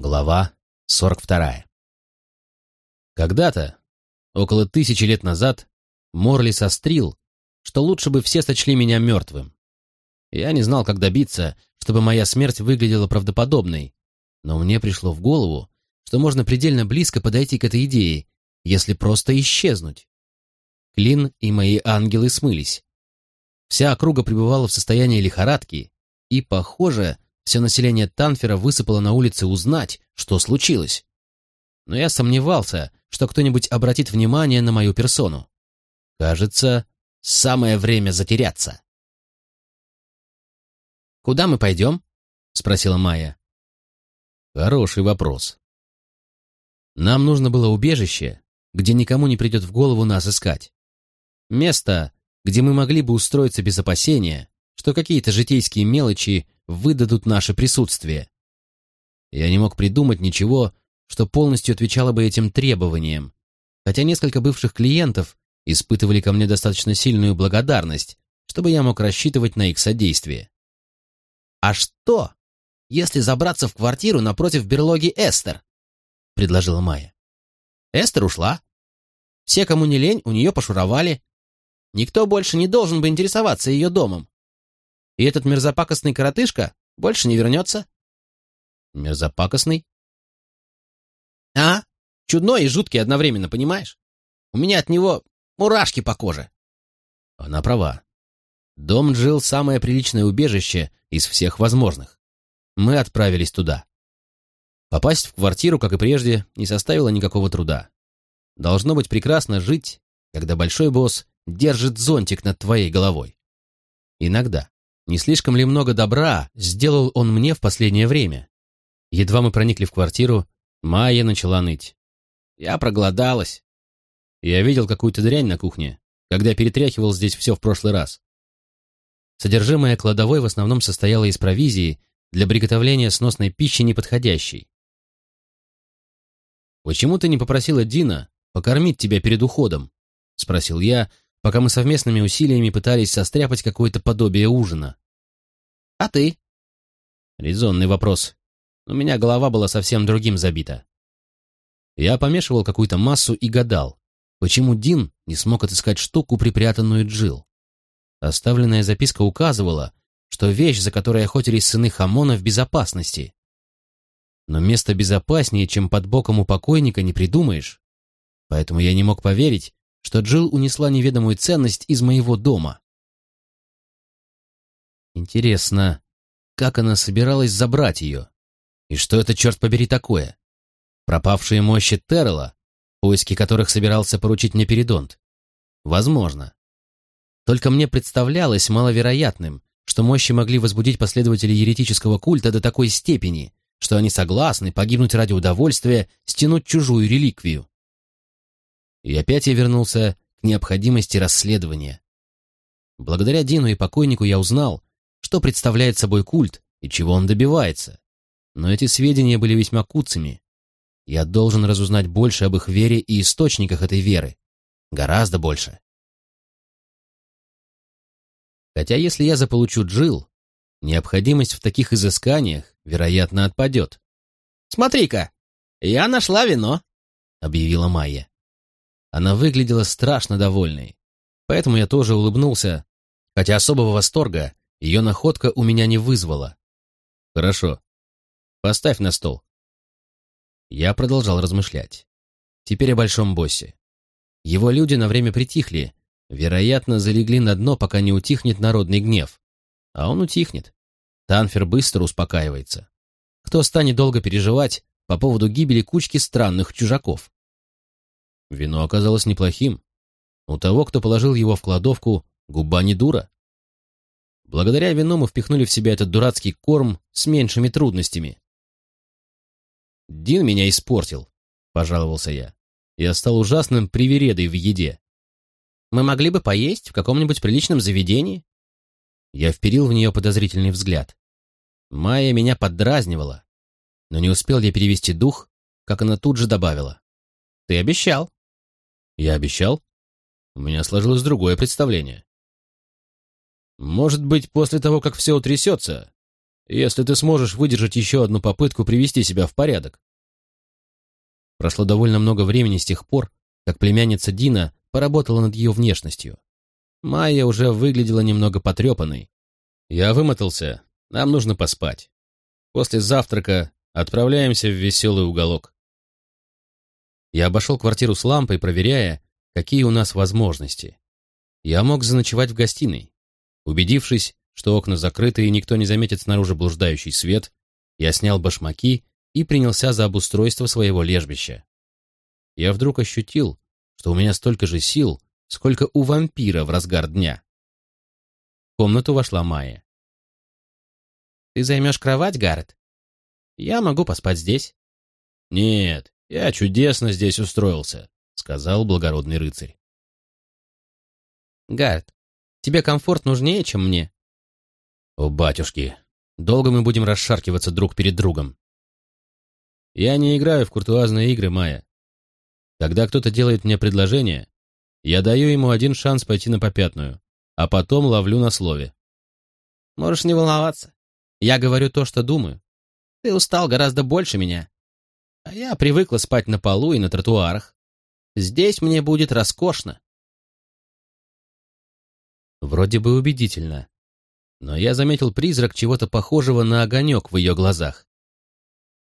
Глава 42. Когда-то, около тысячи лет назад, Морли сострил, что лучше бы все сочли меня мертвым. Я не знал, как добиться, чтобы моя смерть выглядела правдоподобной, но мне пришло в голову, что можно предельно близко подойти к этой идее, если просто исчезнуть. Клин и мои ангелы смылись. Вся округа пребывала в состоянии лихорадки, и, похоже, все население Танфера высыпало на улицы узнать, что случилось. Но я сомневался, что кто-нибудь обратит внимание на мою персону. Кажется, самое время затеряться. «Куда мы пойдем?» — спросила Майя. Хороший вопрос. Нам нужно было убежище, где никому не придет в голову нас искать. Место, где мы могли бы устроиться без опасения, что какие-то житейские мелочи выдадут наше присутствие. Я не мог придумать ничего, что полностью отвечало бы этим требованиям, хотя несколько бывших клиентов испытывали ко мне достаточно сильную благодарность, чтобы я мог рассчитывать на их содействие. «А что, если забраться в квартиру напротив берлоги Эстер?» — предложила Майя. Эстер ушла. Все, кому не лень, у нее пошуровали. Никто больше не должен бы интересоваться ее домом. И этот мерзопакостный коротышка больше не вернется. Мерзопакостный? А? Чудной и жуткий одновременно, понимаешь? У меня от него мурашки по коже. Она права. Дом Джилл самое приличное убежище из всех возможных. Мы отправились туда. Попасть в квартиру, как и прежде, не составило никакого труда. Должно быть прекрасно жить, когда большой босс держит зонтик над твоей головой. Иногда. Не слишком ли много добра сделал он мне в последнее время? Едва мы проникли в квартиру, Майя начала ныть. Я проголодалась. Я видел какую-то дрянь на кухне, когда перетряхивал здесь все в прошлый раз. Содержимое кладовой в основном состояло из провизии для приготовления сносной пищи неподходящей. «Почему ты не попросила Дина покормить тебя перед уходом?» — спросил я, пока мы совместными усилиями пытались состряпать какое-то подобие ужина. «А ты?» Резонный вопрос. У меня голова была совсем другим забита. Я помешивал какую-то массу и гадал, почему Дин не смог отыскать штуку, припрятанную Джил. Оставленная записка указывала, что вещь, за которой охотились сыны Хамона, в безопасности. Но место безопаснее, чем под боком у покойника, не придумаешь. Поэтому я не мог поверить, что Джилл унесла неведомую ценность из моего дома. Интересно, как она собиралась забрать ее? И что это, черт побери, такое? Пропавшие мощи Террела, поиски которых собирался поручить мне Передонт? Возможно. Только мне представлялось маловероятным, что мощи могли возбудить последователей еретического культа до такой степени, что они согласны погибнуть ради удовольствия стянуть чужую реликвию. И опять я вернулся к необходимости расследования. Благодаря Дину и покойнику я узнал, что представляет собой культ и чего он добивается. Но эти сведения были весьма куцами. Я должен разузнать больше об их вере и источниках этой веры. Гораздо больше. Хотя если я заполучу Джил, необходимость в таких изысканиях, вероятно, отпадет. «Смотри-ка, я нашла вино», — объявила Майя. Она выглядела страшно довольной, поэтому я тоже улыбнулся, хотя особого восторга ее находка у меня не вызвала. «Хорошо. Поставь на стол». Я продолжал размышлять. Теперь о большом боссе. Его люди на время притихли, вероятно, залегли на дно, пока не утихнет народный гнев. А он утихнет. Танфер быстро успокаивается. Кто станет долго переживать по поводу гибели кучки странных чужаков? Вино оказалось неплохим. У того, кто положил его в кладовку, губа не дура. Благодаря вину мы впихнули в себя этот дурацкий корм с меньшими трудностями. «Дин меня испортил», — пожаловался я. Я стал ужасным привередой в еде. «Мы могли бы поесть в каком-нибудь приличном заведении?» Я вперил в нее подозрительный взгляд. Майя меня поддразнивала, но не успел я перевести дух, как она тут же добавила. «Ты обещал». Я обещал? У меня сложилось другое представление. Может быть, после того, как все утрясется, если ты сможешь выдержать еще одну попытку привести себя в порядок. Прошло довольно много времени с тех пор, как племянница Дина поработала над ее внешностью. Майя уже выглядела немного потрепанной. Я вымотался, нам нужно поспать. После завтрака отправляемся в веселый уголок. Я обошел квартиру с лампой, проверяя, какие у нас возможности. Я мог заночевать в гостиной. Убедившись, что окна закрыты и никто не заметит снаружи блуждающий свет, я снял башмаки и принялся за обустройство своего лежбища. Я вдруг ощутил, что у меня столько же сил, сколько у вампира в разгар дня. В комнату вошла Майя. «Ты займешь кровать, Гаррет? Я могу поспать здесь». «Нет, я чудесно здесь устроился», — сказал благородный рыцарь. «Гаррет, тебе комфорт нужнее, чем мне?» «О, батюшки, долго мы будем расшаркиваться друг перед другом?» «Я не играю в куртуазные игры, Майя. Когда кто-то делает мне предложение, я даю ему один шанс пойти на попятную, а потом ловлю на слове. Можешь не волноваться. Я говорю то, что думаю. Ты устал гораздо больше меня. А я привыкла спать на полу и на тротуарах. Здесь мне будет роскошно. Вроде бы убедительно. Но я заметил призрак чего-то похожего на огонек в ее глазах.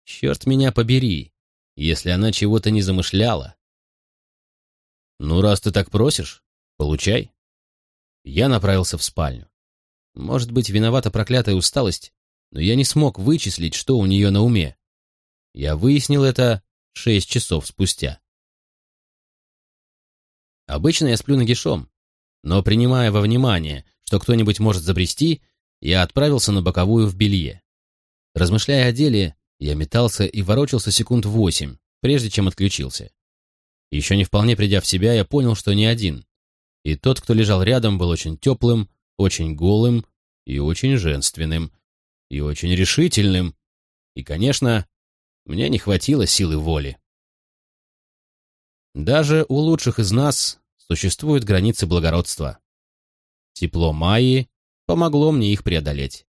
Черт меня побери, если она чего-то не замышляла. «Ну, раз ты так просишь, получай». Я направился в спальню. Может быть, виновата проклятая усталость, но я не смог вычислить, что у нее на уме. Я выяснил это шесть часов спустя. Обычно я сплю нагишом, но, принимая во внимание, что кто-нибудь может забрести, я отправился на боковую в белье. Размышляя о деле, я метался и ворочался секунд восемь, прежде чем отключился. Еще не вполне придя в себя, я понял, что не один. И тот, кто лежал рядом, был очень теплым, очень голым и очень женственным, и очень решительным. И, конечно, мне не хватило силы воли. Даже у лучших из нас существуют границы благородства. Тепло Майи помогло мне их преодолеть.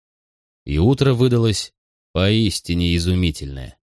И утро выдалось поистине изумительное.